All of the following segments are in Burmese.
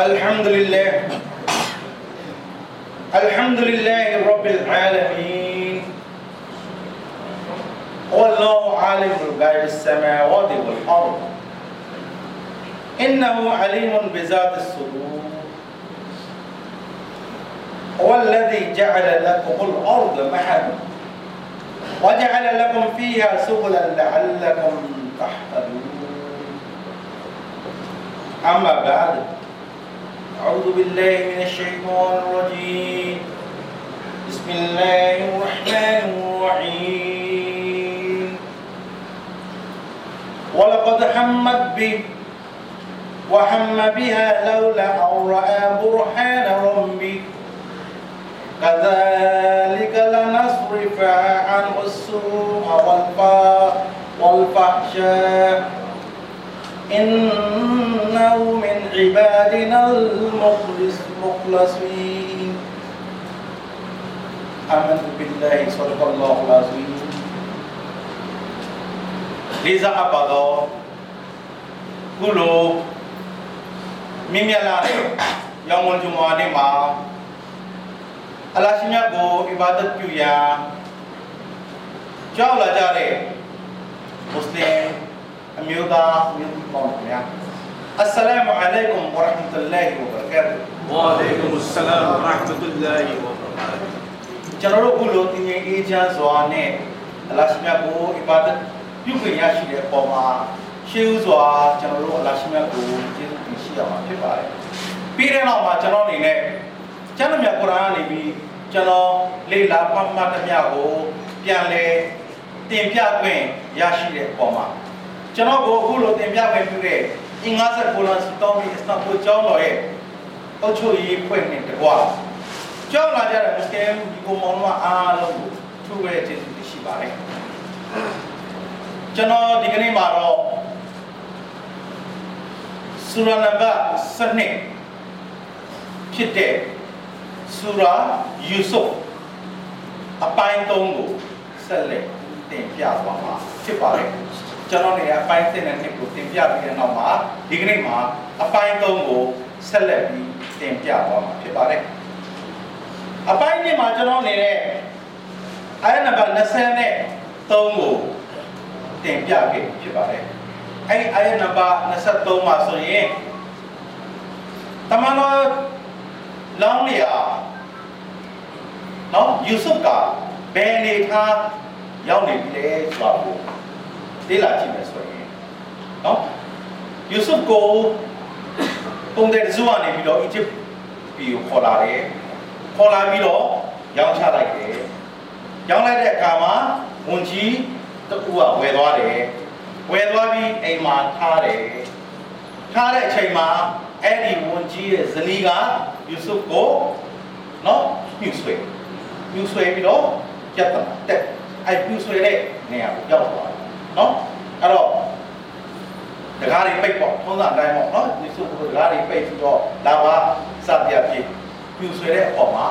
الحمد لله الحمد لله رب العالمين. والله عالم الغيب السماوات والأرض. إنه عليم بذات الصدور. هو الذي جعل لكم الأرض مهدا وجعل لكم فيها سبلا لعلكم تحتدون. أما بعد أعوذ بالله من الشيطان الرجيم. بسم الله الرحمن الرحيم. ولقد همت به وهم بها لولا أن رأى برهان ربه. كذلك لنصرف عنه السوء والفحشاء إنه من عبادنا المخلص المخلصين آمنت بالله صدق الله العظيم لذا أبدا كلوا မြင့်မြတ်လာတဲ့ရောင်မွန်ဂျူမာနေ့မှာအလရှိမြတ်ကိုအီဘာဒတ်ပြုရာကြောက်လာကြတဲ့မွတ်စလင် အမျိုးသားမျိုးပေါင်းများအစ္စလာမ်အလိုင်ကွမ်ဝရဟ်မတ်လာဟီဝဘရကာတူ وعليكم السلام ورحمة الله وبركاته ကျွန်တော်တို့ခုလိုတင်ငင်အေးချမ်းစွာနဲ့အလရှိမြတ်ကိုအီဘာဒတ်ပြုခွင့်ရရှိတဲ့အပေါ်မှာရှေးဥစွာကျွန်တော်တို့အလရှိမြတ်ကိုကျေးဇူးတင်ရှိရမှာဖြစ်ပါတယ်ပြီးတဲ့နောက်မှာကျွန်တော်အနေနဲ့ကျမ်းမြတ်ကုရ်အာန်နေပြီးကျွန်တော်လေ့လာဖတ်မှတ်သမျှကိုပြန်လဲတင်ပြခွင့်ရရှိတဲ့အပေါ်မှာ ကျွန်တော်ကိုအခုလိုတင်ပြခွင့်ပြုတဲ့အင်္ဂါဆက်ကိုလန်စတောင်းပြီးအစ္စတန်ဘူကျောင်းတော်ရဲ့အုပ်ချုပ်ရေးဖွဲ့နဲ့တကွာကျောင်းလာကြတဲ့မွတ်စလင်ဒီကိုမောင်တို့အားလုံးကိုထူးပဲကျေးဇူးတင်ရှိပါတယ်ကျွန်တော်ဒီကနေ့မှာတော့ဆူရာနံပါတ်7ဖြစ်တဲ့ဆူရာယူဆုဖ်အပိုင်း3ကိုဆက်လက်တင်ပြသွားမှာဖြစ်ပါတယ် ကျွန်တော်နေရာအပိုင်း7နဲ့2ကိုတင်ပြပြီးတဲ့နောက်မှာဒီကနေ့မှာအပိုင်း3ကိုဆက်လက်ပြီးတင်ပြသွားမှာဖြစ်ပါတယ်အပိုင်း2မှာကျွန်တော်နေတဲ့အာယနံပါတ်20နဲ့3ကိုတင်ပြခဲ့ဖြစ်ပါတယ်အဲ့ဒီအာယနံပါတ်23မှာဆိုရင်တမန်တော်လောင်းလျာနော်ယူဆုကဘယ်နေထားရောက်နေပြီလဲဆိုတာကို သိလာကြည့်မယ်ဆိုရင်နော်ယူဆုကိုပုံတဲ့ဇူကနေပြီးတော့အီဂျစ်ပြည်ကိုခေါ်လာတယ်ခေါ်လာပြီးတော့ရောင်းချလိုက်တယ်ရောင်းလိုက်တဲ့အခါမှာဝန်ကြီးတကူကဝယ်သွားတယ်ဝယ်သွားပြီးအိမ်မှာထားတယ်ထားတဲ့အချိန်မှာအဲ့ဒီဝန်ကြီးရဲ့ဇနီးကယူဆုကိုနော်မြှုပ်ဆွဲမြှုပ်ဆွဲပြီးတော့ပြတ်တာတက်အဲ့မြှုပ်ဆွဲတဲ့နေရာကိုရောက်သွားတယ် နော်အဲ့တော့တကားတွေပိတ်ပေါ့ထုံးစံအတိုင်းပေါ့နော်ယူဆုကိုတကားတွေပိတ်ပြီးတော့လာပါစပြဖြစ်မြှုပ်ဆွဲတဲ့အပေါ်မှာ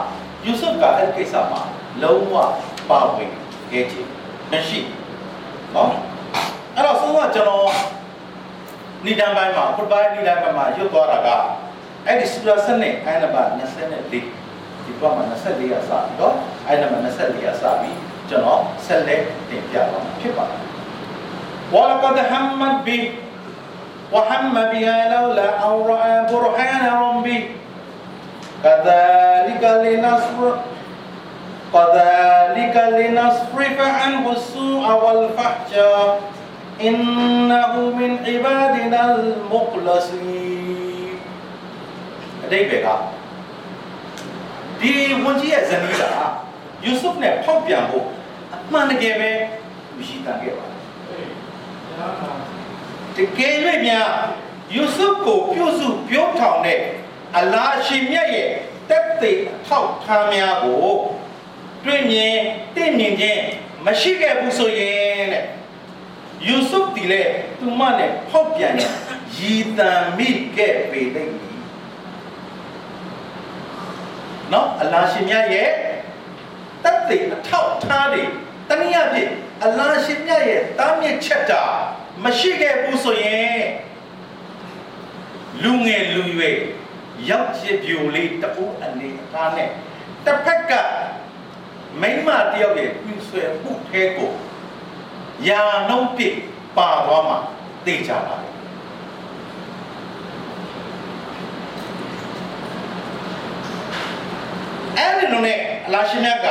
ယူဆုကအဲ့ဒီကိစ္စမှာလုံးဝပါဝင်ခဲ့ချင်မရှိနော်အဲ့တော့ဆုံးကကျွန်တော်နိဒံပိုင်းမှာဖုတ်ပိုင်းနိဒံပိုင်းမှာရွတ်သွားတာကအဲ့ဒီစူရာစနစ်အိုင်နံပါတ်24ဒီဘက်မှာ24ရာစပြီးတော့အိုင်နံပါတ်24ရာစပြီးကျွန်တော်ဆက်လက်တင်ပြတော့မှာဖြစ်ပါတယ် ဝါလကဒ်ဟမ်မတ်ဘီ وهم بها لولا أن رأى برهان ربه كذلك لنصر كذلك لنصرف عنه السوء والفحشاء إنه من عبادنا المخلصين အတိတ်ပဲကဒီဝန်ကြီးရဲ့ဇနီးကယူဆုဖ်နဲ့ဖောက်ပြန်ဖို့အမှန်တကယ်ပဲမရှိတန်ခဲ့ပါ တကယ်၍များယူဆုဖ်ကိုပြုစုပြောထောင်တဲ့အလာရှိမြတ်ရဲ့တက်သေးအထောက်ထားများကိုတွေ့မြင်တင့်မြင်ခြင်းမရှိခဲ့ဘူးဆိုရင်တဲ့ယူဆုဖ်ဒီလေသူမနဲ့ဖောက်ပြန်ရရည်တန်မိခဲ့ပေလိမ့်မည်နော်အလာရှင်မြတ်ရဲ့တက်သေးအထောက်ထားတွေတနည်းအားဖြင့် အလာရှင်မြတ်ရဲ့တားမြစ်ချက်တာမရှိခဲ့ဘူးဆိုရင်လူငယ်လူရွယ်ရောက်ချစ်ပြူလေးတူအနေအထားနဲ့တစ်ဖက်ကမိမတယောက်ရဲ့ပြူဆွဲမှုထဲကိုယာနှုံးပြပါသွားမှသိကြပါလေအဲ့ဒီလိုနဲ့အလာရှင်မြတ်က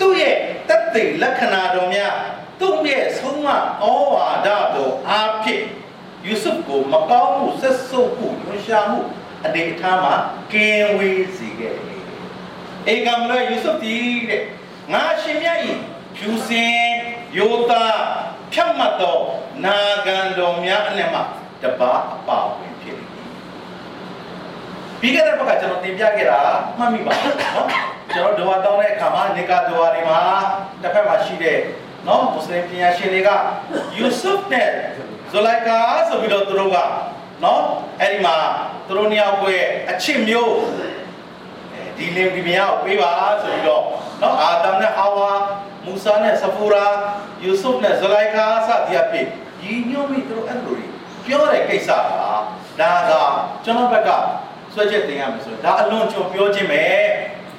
သူ့ရဲ့ တက်သိလက္ခဏာတော်များသူ့ရဲ့ဆုံးမဩဝါဒတော်အားဖြင့်ယူဆုကိုမကောင်းမှုဆက်ဆုပ်မှုညွှန်ရှာမှုအနေအထားမှာကင်းဝေးစေခဲ့တယ်။ဧကံမလို့ယူဆုဒီတဲ့ငါရှင်မြတ်ဤဖြူစင်ယောသားဖြတ်မှတ်သောနာဂံတော်များအနက်မှတပါအပါဝင်ဖြစ်တယ်။ ပြီးခဲ့တဲ့ဘက်ကကျွန်တော်တင်ပြခဲ့တာမှတ်မိပါနော်။ကျွန်တော်ဒဝါတောင်းတဲ့အခါမှာနေကာဒဝါတွေမှာတစ်ဖက်မှာရှိတဲ့နော်မွတ်စလင်ပညာရှင်တွေကယူဆုနဲ့ဇူလိုက်ကာဆိုပြီးတော့သူတို့ကနော်အဲ့ဒီမှာသူတို့နှစ်ယောက်ရဲ့အချစ်မျိုးဒီလင်ဒီမယားကိုပေးပါဆိုပြီးတော့နော်အာဒမ်နဲ့ဟာဝါမူဆာနဲ့ဆဖူရာယူဆုနဲ့ဇူလိုက်ကာစသည်အဖြစ်ညီညွတ်ပြီးသူတို့အဲ့လိုပြောတဲ့ကိစ္စကဒါကကျွန်တော်ဘက်က ဆွဲချက်တင်ရမယ်ဆိုတော့ဒါအလွန်ကျွန်ပြောခြင်းပဲ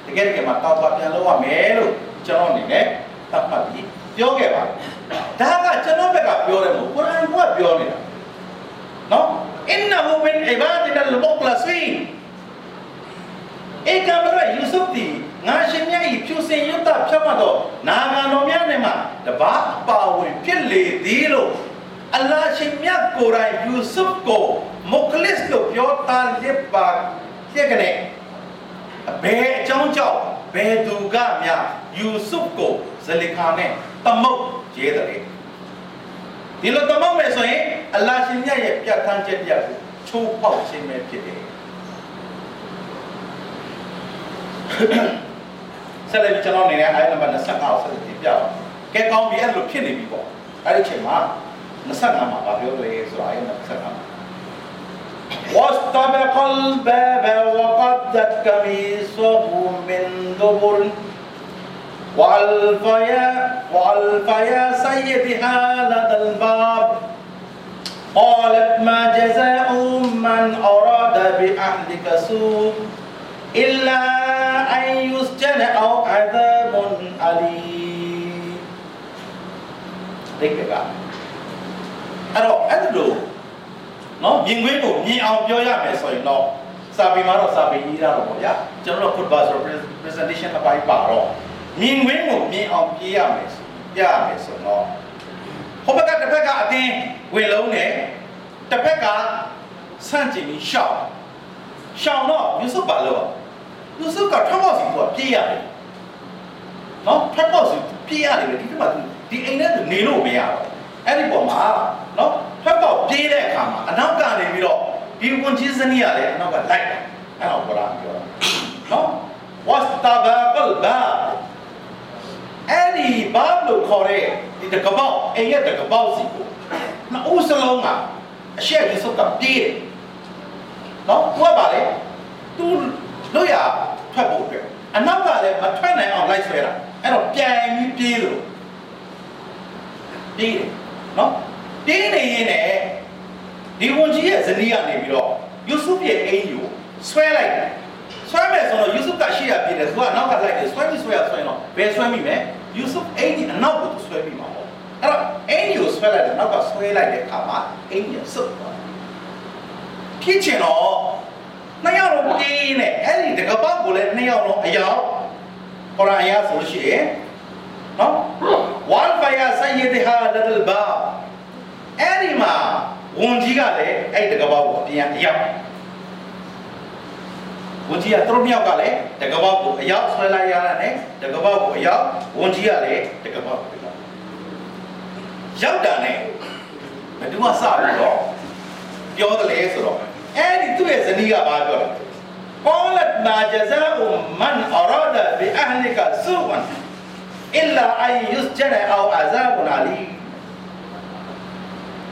တကယ်တကယ်မှာတောက်ပါပြန်လုပ်ရမယ်လို့ကျွန်တော်အနေနဲ့သတ်မှတ်ပြီးပြောခဲ့ပါတယ်ဒါကကျွန်တော်ဘက်ကပြောတယ်မဟုတ်ကုရ်အာန်ကပြောနေတာနော်အင်နဟူမင်အီဘာဒီနလ်မုခလဆီဧကမရယူဆုဖ်တီငါရှင်မြတ်ဤဖြူစင်ရွတ်တာဖြတ်မှတ်တော့နာဂံတော်များနဲ့မှတပါအပါဝင်ဖြစ်လေသည်လို့ အလ္လာဟ်ရှင်မြတ်ကိုယ်တိုင်ယူဆုဖ်ကိုမုခလစ်လို့ပြောတာလစ်ပါပြက်ကနေဘယ်အကြောင်းကြောင့်ဘယ်သူကများယူဆုဖ်ကိုဇလီခါနဲ့သမုတ်ရေးတယ်ဒီလိုသမုတ်မယ်ဆိုရင်အလ္လာဟ်ရှင်မြတ်ရဲ့ပြတ်ထန်းချက်တရားကိုချိုးဖောက်ခြင်းပဲဖြစ်တယ်ဆက်လက်ပြီးကျွန်တော်အနေနဲ့အိုင်နံပါတ်25ကိုဆက်လက်ပြပြပါကဲကောင်းပြီအဲ့လိုဖြစ်နေပြီပေါ့အဲ့ဒီအချိန်မှာ مع بعض يقولوا إيه زراعية واستبق الباب وقدت قميصه من دبر وألف يا وألف يا سيدها لدى الباب قالت ما جزاء من أراد بأهلك سوء إلا أن يسجن أو عذاب أليم. အဲ့တော့အဲ့လိုနော်မြင်ကွင်းကိုမြင်အောင်ပြောရမယ်ဆိုရင်တော့စာပေမှာတော့စာပေကြီးရတော့ပေါ့ဗျာကျွန်တော်တို့ football ဆို presentation အပိုင်းပါတော့မြင်ကွင်းကိုမြင်အောင်ပြရမယ်ပြရမယ်ဆိုတော့ဟိုဘက်ကတစ်ဖက်ကအတင်းဝင်လုံးနဲ့တစ်ဖက်ကဆန့်ကျင်ပြီးရှောက်ရှောင်တော့ယူဆုပါလို့ယူဆုကထွက်ပေါက်စီကပြေးရတယ်နော်ထွက်ပေါက်စီပြေးရတယ်ဒီကမှာဒီအိမ်ထဲနေလို့မရတော့အဲ့ဒီပုံမှာ နော်ထွက်ပေါက်ပြေးတဲ့အခါမှာအနောက်ကနေပြီးတော့ဒီဝန်ကြီးစနီးရလေအနောက်ကလိုက်တယ်အဲ့တော့ဘုရားပြောတာနော် wastabaqal bab အဲ့ဒီဘာလို့ခေါ်တဲ့ဒီတကပောက်အိမ်ရဲ့တကပောက်စီကိုနှစ်ဦးစလုံးကအရှက်ကြီးစုပ်ကပြေးတယ်နော်သူကပါလေသူလို့ရထွက်ဖို့အတွက်အနောက်ကလည်းမထွက်နိုင်အောင်လိုက်ဆွဲတာအဲ့တော့ပြန်ပြီးပြေးလို့ပြေးတယ်နော် ပြေးနေရင်လည်းဒီဝန်ကြီးရဲ့ဇနီးကနေပြီးတော့ယူဆုဖ်ရဲ့အိမ်ကိုဆွဲလိုက်တယ်ဆွဲမယ်ဆိုတော့ယူဆုဖ်ကရှိရပြည်တယ်သူကနောက်ကလိုက်တယ်ဆွဲပြီးဆွဲရဆွဲတော့ဘယ်ဆွဲမိမလဲယူဆုဖ်အိမ်ကြီးအနောက်ကိုဆွဲပြီးမှာပေါ့အဲ့တော့အိမ်ကြီးကိုဆွဲလိုက်တယ်နောက်ကဆွဲလိုက်တဲ့အခါမှာအိမ်ကြီးဆုပ်သွားဖြစ်ချင်တော့နှစ်ယောက်လုံးပြေးနေအဲ့ဒီတကပောက်ကိုလည်းနှစ်ယောက်လုံးအယောက်ကုရ်အာန်အရာဆိုလို့ရှိရင်နော်ဝါလ်ဖယာဆယဒ်ဟာလဒ်ဘာ အဲ့ဒီမှာဝန်ကြီးကလည်းအဲ့ဒီတကပောက်ကိုပြန်အယောက်ဝန်ကြီးကသူတို့မြောက်ကလည်းတကပောက်ကိုအယောက်ဆွဲလိုက်ရတာနဲ့တကပောက်ကိုအယောက်ဝန်ကြီးကလည်းတကပောက်ကိုရောက်တာနဲ့ဘယ်သူမှစပြီးတော့ပြောတယ်လေဆိုတော့အဲ့ဒီသူ့ရဲ့ဇနီးကဘာပြောလဲ قالت ما جزاء من أراد بأهلك سوءا إلا أن يسجن أو عذاب أليم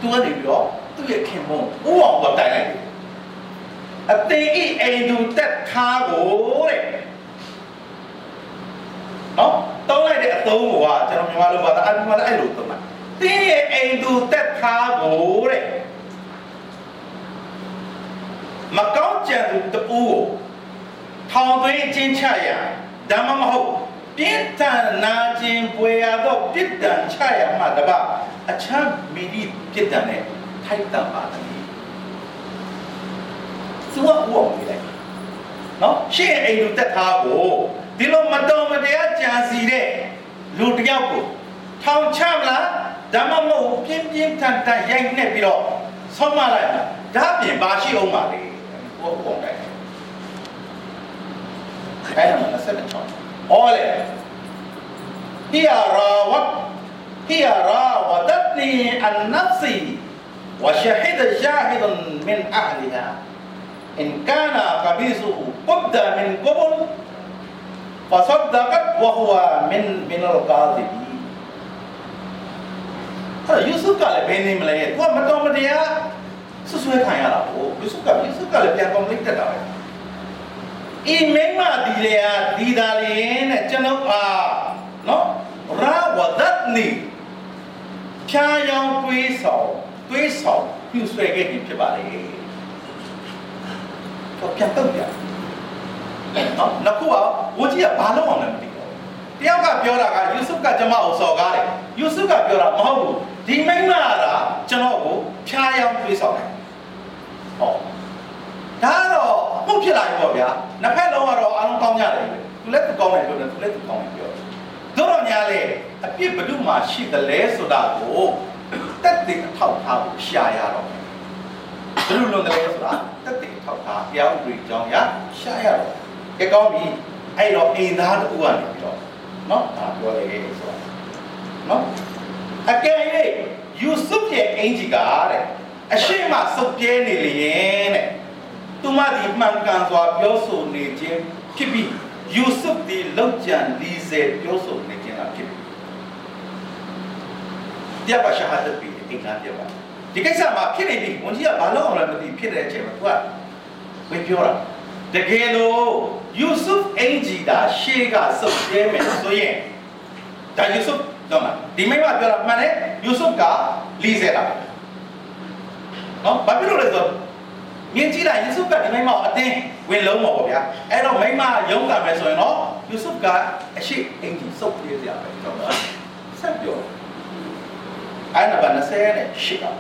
သူကနေပြီးတော့သူ့ရဲ့ခင်မုန်းဦးအောင်တော့တိုင်လိုက်တယ်အသေးဤအိမ်သူတက်ထားကိုတဲ့နော်တောင်းလိုက်တဲ့အသုံးကိုကကျွန်တော်မြန်မာလိုဘာသာအမှန်အဲ့လိုသုံးတာတင်းရဲ့အိမ်သူတက်ထားကိုတဲ့မကောင်းကြံသူတပူးကိုထောင်သွင်းအချင်းချရဒါမှမဟုတ်ပြင်းထန်နာကျင်ပွေရသောပြစ်ဒဏ်ချရမှတပါ အချမ်းမိဒီပြစ်ဒဏ်နဲ့ထိုက်တန်ပါသည်သူကဘုအောင်နေလိုက်နော်ရှေ့အိမ်လူတက်ထားကိုဒီလိုမတော်မတရားကြံစီတဲ့လူတယောက်ကိုထောင်ချမလားဒါမှမဟုတ်ပြင်းပြင်းထန်ထန်ရိုက်နှက်ပြီးတော့ဆုံးမလိုက်လားဒါပြင်ပါရှိအောင်ပါလေဘုအောင်တိုင်းအဲ့ဒါမှဆက်တဲ့ချောင်းဟောလေဟီယာရာဝတ် ဟီယာရာဝဒတ်နီအန်နဖစီ وشهد شاهد من أهلها إن كان قميصه قد من قبل فصدقت وهو من من الكاذبين အဲ့ယူဆုကလည်းဘယ်နေမလဲသူကမတော်မတရားဆွဆွဲခံရတာကိုယူဆုကယူဆုကလည်းပြန် complete တက်တာပဲအင်းမိမဒီလေဟာဒီသာလင်းနဲ့ကျွန်ုပ်အားနော်ရာဝဒတ်နီ ဖြာယောင်တွေးဆောင်တွေးဆောင်ပြုဆွဲခဲ့ခြင်းဖြစ်ပါလေတော့ပြန်တော့ပြန်နော်နောက်ခုကဝကြီးကဘာလုပ်အောင်လဲမသိဘူးတယောက်ကပြောတာကယူဆုကကျွန်မကိုစော်ကားတယ်ယူဆုကပြောတာမဟုတ်ဘူးဒီမိမကကျွန်တော်ကိုဖြာယောင်တွေးဆောင်တယ်ဟောဒါတော့မှုဖြစ်လာပြီပေါ့ဗျာနှစ်ဖက်လုံးကတော့အားလုံးကောင်းကြတယ်သူလည်းသူကောင်းတယ်ပြောတယ်သူလည်းသူကောင်းတယ်ပြောတယ်တို့တော့ညာလေအပြစ်ဘယ်သူမှရှိတယ်လဲဆိုတာကိုတက်တဲ့အထောက်ထားကိုရှာရတော့ဘယ်လိုလုပ်တယ်လဲဆိုတာတက်တဲ့အထောက်ထားတရားဥပဒေကြောင်းရရှာရတော့ကဲကောင်းပြီအဲ့တော့အိမ်သားတူကနေပြီးတော့နော်ဒါပြောလေဆိုတာနော်အကယ်၍ယူဆုရဲ့အင်ဂျီကတဲ့အရှိမစုပ်ပြဲနေလျင်တဲ့သူမဒီမှန်ကန်စွာပြောဆိုနေခြင်းဖြစ်ပြီးယူဆုဒီလောက်ကြံလီစေပြောဆိုနေခြင်းအဖြစ် တရားပါရှာဟတ်ပြီးအင်္ဂါပြပါဒီကိစ္စမှာဖြစ်နေပြီဝန်ကြီးကဘာလို့အောင်လဲမသိဖြစ်တဲ့အချိန်မှာသူကဝင်ပြောတာတကယ်လို့ယူဆုအင်ဂျီဒါရှေးကစုပ်ပြဲမယ်ဆိုရင်ဒါယူဆုတော့မှဒီမိမပြောတာမှန်တယ်ယူဆုကလီစေတာနော်ဘာဖြစ်လို့လဲဆိုတော့မြင်ကြည့်လိုက်ယူဆုကဒီမိမအတင်းဝင်လုံးပါဗျာအဲ့တော့မိမရုံးကမယ်ဆိုရင်တော့ယူဆုကအရှိအင်ဂျီစုပ်ပြေးစရာပဲကျွန်တော်ဆက်ပြော အာနံပါတ်20နဲ့ရှိတာ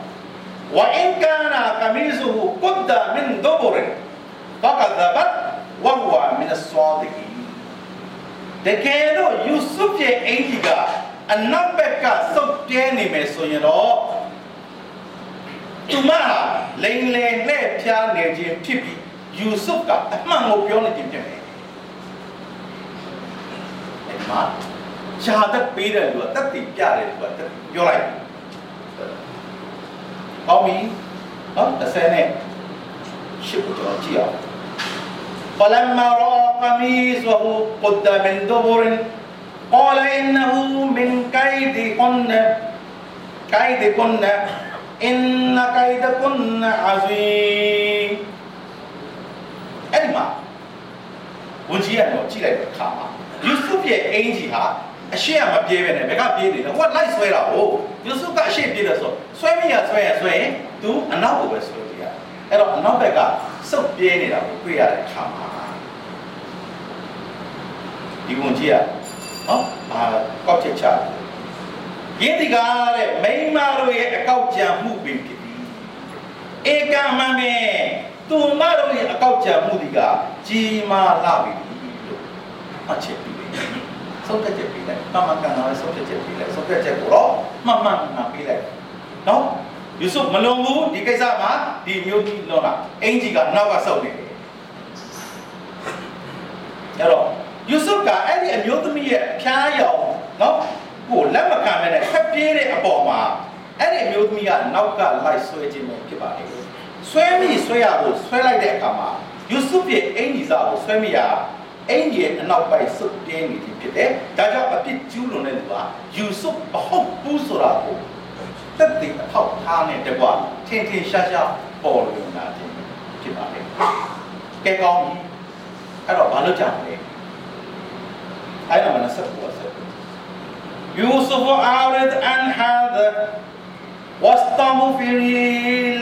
ဝအင်ကာနာကမီဇူဟူကုဒ္ဒမင်ဒူဘူရဖကဇဘတ်ဝဟူဝမင်အစဝါဒီကီတကယ်လို့ယူဆုဖ်ရဲ့အင်ကြီးကအနောက်ဘက်ကစုပ်ပြဲနေမယ်ဆိုရင်တော့သူမလိန်လေနဲ့ဖျားနေခြင်းဖြစ်ပြီးယူဆုဖ်ကအမှန်ကိုပြောနေခြင်းဖြစ်တယ်။အဲ့မှာဂျာဒတ်ပေးတဲ့လူကတက်တည်ပြတယ်လူကတက်ပြောလိုက်တယ် ဟောမီနော်30နဲ့ရှစ်ကိုကျွန်တော်ကြည့်အောင် فلما رأى قميصه قد من دبر قال إنه من كيدكن كيدكن إن كيدكن عظيم အဲ့ဒီမှာဝန်ကြီးကတော့ကြည့်လိုက်တဲ့အခါမှာယူဆုရဲ့အင်ကြီးဟာ အရှိရမပြေးပဲနဲ့ဘယ်ကပြေးနေလဲဟိုကလိုက်ဆွဲတာကိုယူဆုကအရှိပြေးတယ်ဆိုဆွဲမရဆွဲရဆွဲရင် तू အနောက်ကိုပဲဆွဲကြည့်ရအဲ့တော့အနောက်ဘက်ကစုပ်ပြေးနေတာကိုတွေ့ရတဲ့အခါမှာဒီဝန်ကြီးကနော်အာကောက်ချက်ချရင်းဒီကားတဲ့မိန်းမတို့ရဲ့အကောက်ကြံမှုပင်ဖြစ်ပြီးဧကမမေသူမတို့ရဲ့အကောက်ကြံမှုဒီကကြီးမားလာပြီလို့အချက်ပြီး ဆုံးဖြတ်ချက်ပြီးလိုက်မမကန်တော့ဆုံးဖြတ်ချက်ပြီးလိုက်ဆုံးဖြတ်ချက်ကိုတော့မှန်မှန်မှန်ပြီးလိုက်နော်ယူဆုမလွန်ဘူးဒီကိစ္စမှာဒီမျိုးကြီးလောတာအင်ဂျီကနောက်ကဆုပ်နေတယ်အဲ့တော့ယူဆုကအဲ့ဒီအမျိုးသမီးရဲ့ဖျားရောင်နော်ကိုလက်မခံမဲနဲ့ဖက်ပြေးတဲ့အပေါ်မှာအဲ့ဒီအမျိုးသမီးကနောက်ကလိုက်ဆွဲခြင်းပဲဖြစ်ပါလေဆွဲမိဆွဲရဖို့ဆွဲလိုက်တဲ့အခါမှာယူဆုရဲ့အင်ဂျီစာကိုဆွဲမိရ အင်ဂျီရဲ့အနောက်ပိုင်းစုပ်ပြင်းနေဖြစ်တယ်ဒါကြောင့်အပြစ်ကျူးလွန်တဲ့လူကယူဆုမဟုတ်ဘူးဆိုတာကိုတက်တဲ့အထောက်ထားနဲ့တကွာထင်ထင်ရှားရှားပေါ်လွင်လာခြင်းဖြစ်ပါလေကဲကောင်းပြီအဲ့တော့ဘာလို့ကြောက်လဲအဲ့တော့မနဆက်ဘူးဆက် يوسف أعرض عن هذا واستغفري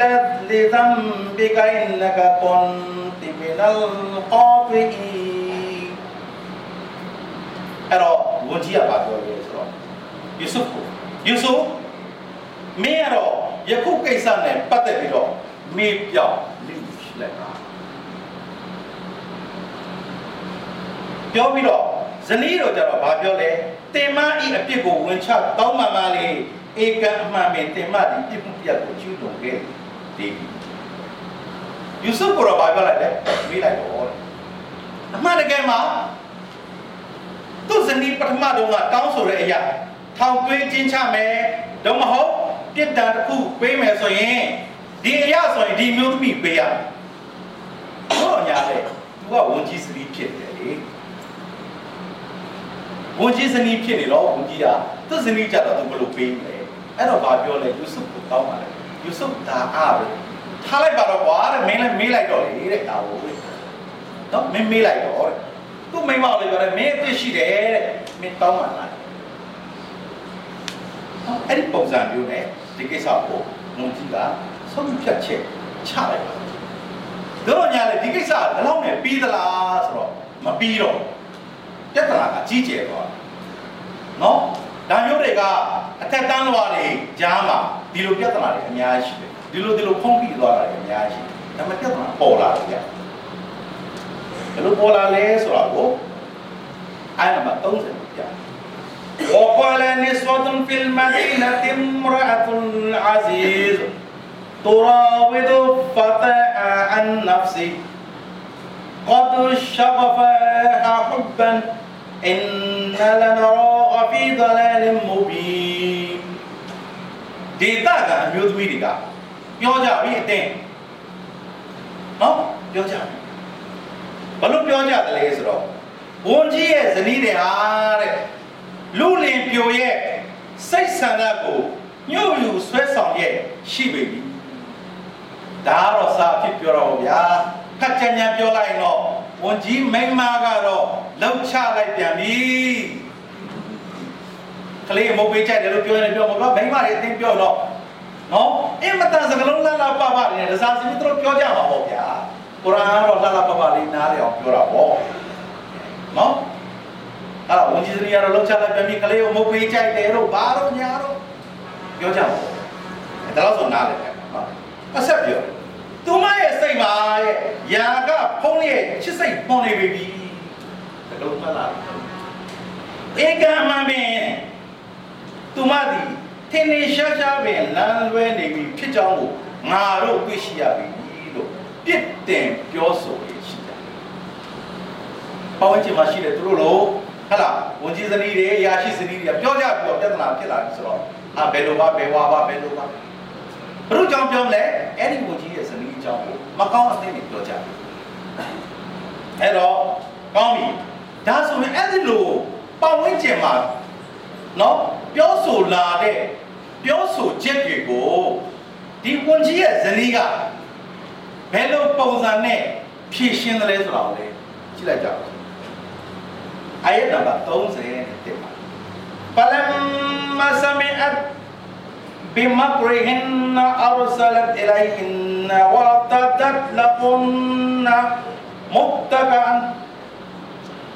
لذنبك إنك كنت من الخاطئين အဲ့တော့ဝန်ကြီးကပါပြောရဲဆိုတော့ယူဆုကိုယူဆုမင်းကတော့ယခုကိစ္စနဲ့ပတ်သက်ပြီးတော့မေးပြောင်းလိမ့်ရှိလိုက်တာပြောပြီးတော့ဇနီးတို့ကြတော့ဘာပြောလဲတင်မဤအပြစ်ကိုဝင်ချတောင်းမှန်ပါလေဧကအမှန်ပင်တင်မဒီပြစ်မှုပြတ်ကိုကျူးလွန်ခဲ့ဒီယူဆုကိုတော့ဘာပြောလိုက်လဲမေးလိုက်တော့အမှန်တကယ်မှာ သူ့ဇနီးပထမတုန်းကတောင်းဆိုတဲ့အရာထောင်သွင်းချင်းချမယ်တော့မဟုတ်ပြစ်ဒဏ်တစ်ခုပေးမယ်ဆိုရင်ဒီအရာဆိုရင်ဒီမျိုးသမီးပေးရမယ်တော့ညာလေသူကဝန်ကြီးစရီးဖြစ်တယ်လေဝန်ကြီးစနီးဖြစ်နေတော့ဝန်ကြီးကသူ့စနီးကြတော့သူဘယ်လိုပေးမလဲအဲ့တော့ဗာပြောလဲယူဆုကိုတောင်းပါလေယူဆုဒါအားပဲထားလိုက်ပါတော့ကွာတဲ့မင်းလည်းမေးလိုက်တော့လေတဲ့ဒါကိုနော်မင်းမေးလိုက်တော့တဲ့ သူ့မိမလေးပြောတယ်မင်းအပြစ်ရှိတယ်တဲ့မင်းတောင်းပါလားအဲ့ဒီပုံစံမျိုးနဲ့ဒီကိစ္စကိုဝန်ကြီးကဆုံးဖြတ်ချက်ချလိုက်ပါတို့ညာလေဒီကိစ္စကဘယ်လောက်နဲ့ပြီးသလားဆိုတော့မပြီးတော့ပြဿနာကကြီးကျယ်သွားနော်ဒါမျိုးတွေကအထက်တန်းလွားတွေကြားမှာဒီလိုပြဿနာတွေအများကြီးရှိတယ်ဒီလိုဒီလိုဖုံးပြီးသွားတာတွေအများကြီးဒါပေမဲ့ပြဿနာပေါ်လာတယ်ဗျ ဘယ်လိုပေါ်လာလဲဆိုတာကိုအဲ့နံပါတ်30ပြ وقال نسوة في المدينة امرأة العزيز تراود فتاها عن نفسه قد شغفها حبا إن لنراك في ضلال مبين ဒေတာကအမျိုးသမီးတွေကပြောကြပြီအတင်းနော်ပြောကြပြီ ဘာလို့ပြောကြတယ်လဲဆိုတော့ဝန်ကြီးရဲ့ဇနီးတွေဟာတဲ့လူလင်ပြိုရဲ့စိတ်ဆန္ဒကိုညှို့ယူဆွဲဆောင်ရဲ့ရှိပေပြီဒါကတော့စာဖြစ်ပြောတော့ဗျာခက်ကြညာပြောလိုက်ရင်တော့ဝန်ကြီးမိန်းမကတော့လှုပ်ချလိုက်ပြန်ပြီကလေးမုတ်ပေးချိုက်တယ်လို့ပြောရင်ပြောမှာမိန်းမတွေအတင်းပြောတော့နော်အင်မတန်စကလုံးလာလာပပနေတယ်ဒါစာစီသူတို့ပြောကြမှာပေါ့ဗျာ ကုရ်အာန်ကတော့လာလာပပလေးနားလည်အောင်ပြောတာပေါ့နော်အဲ့တော့ဝန်ကြီးစနီကတော့လှုပ်ချလိုက်ပြန်ပြီကလေးကိုမုတ်ပေးချိုက်တယ်လို့ဘာလို့ညာတော့ပြောကြမှာပေါ့ဒါတော့ဆိုနားလည်တယ်နော်အဆက်ပြောသူမရဲ့စိတ်မှာရဲ့ယာကဖုံးရဲ့ချစ်စိတ်ပွန်နေပြီတလုံးမှလာဧကမမင်းသူမသည်ထင်းနေရှားရှားပင်လမ်းလွဲနေပြီဖြစ်ကြောင်းကိုငါတို့သိရှိရပြီလို့ ပြစ်တင်ပြောဆိုရရှိတယ်။ပေါင်းချင်မှရှိတယ်သူတို့လို့ဟဟလားဝန်ကြီးစနီးတွေရာရှိစနီးတွေပြောကြပြီးတော့ပြဿနာဖြစ်လာပြီဆိုတော့အာဘယ်လိုပါဘယ်ဝါပါဘယ်လိုပါဘုရုကြောင့်ပြောမလဲအဲ့ဒီဝန်ကြီးရဲ့စနီးအကြောင်းကိုမကောင်းအသိတွေပြောကြတယ်အဲ့တော့ကောင်းပြီဒါဆိုရင်အဲ့ဒီလိုပတ်ဝန်းကျင်မှာနော်ပြောဆိုလာတဲ့ပြောဆိုချက်တွေကိုဒီဝန်ကြီးရဲ့ဇနီးက ဘယ်လိုပုံစံနဲ့ဖြည့်ရှင်းတယ်လဲဆိုတာကိုလေကြည့်လိုက်ကြပါဦးအာယတ်နံပါတ်30ပါ فلما سمعت بمكرهن أرسلت إليهن وارتدت لهن متكئا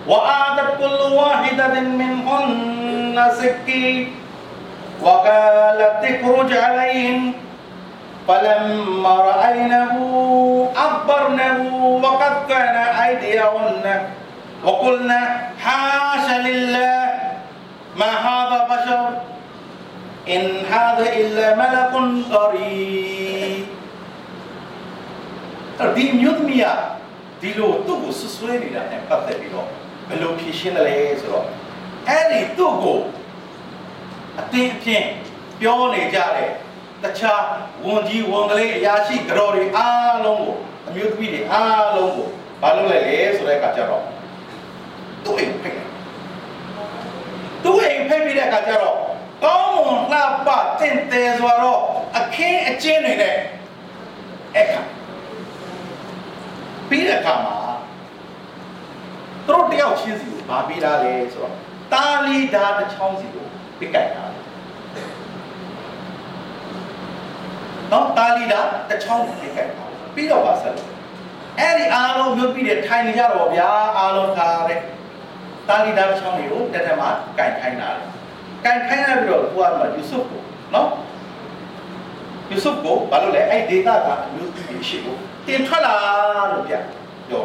وآتت كل واحدة منهن سكين وقالت اخرج عليهم فلما رأينه أكبرنه وقطعن أيديهن وقلنا حاش لله ما هذا بشر إن هذا إلا ملك قريب ဒီမြို့သမီးကဒီလိုသူ့ကိုဆွဆွဲနေတာနဲ့ပတ်သက်ပြီးတော့ဘယ်လိုဖြေရှင်းတယ်လဲဆိုတော့အဲ့ဒီသူ့ကိုအတင်းအပြင်းပြောနေကြတယ် တခြားဝန်ကြီးဝန်ကလေးအရာရှိကြော်တွေအားလုံးကိုအမျိုးသမီးတွေအားလုံးကိုဘာလုပ်လိုက်လဲဆိုတဲ့အခါကျတော့သူ့အိမ်ဖိတ်တယ်သူ့အိမ်ဖိတ်ပြီးတဲ့အခါကျတော့ကောင်းမွန်လှပတင့်တယ်ဆိုတော့အခင်းအကျင်းတွေနဲ့အခါပြီးတဲ့အခါမှာသူတို့တယောက်ချင်းစီကိုမပေးတာလဲဆိုတော့တာလီဓာတစ်ချောင်းစီကိုပြစ်ကြိုက်တာ နော်တာလီတာတစ်ချောင်းကိုကြိုက်တာပြီးတော့ပါဆက်လို့အဲ့ဒီအားလုံးမျိုးပြီးတဲ့ထိုင်နေကြတော့ဗျာအားလုံးထားတဲ့တာလီတာတစ်ချောင်းတွေကိုတက်တက်မှာကြိုက်ခိုင်းတာကြိုက်ခိုင်းရပြီးတော့သူကယူဆုကိုနော်ယူဆုကိုဘာလို့လဲအဲ့ဒေတာကအမျိုးသမီးရှိကိုတင်ထွက်လာလို့ပြပြော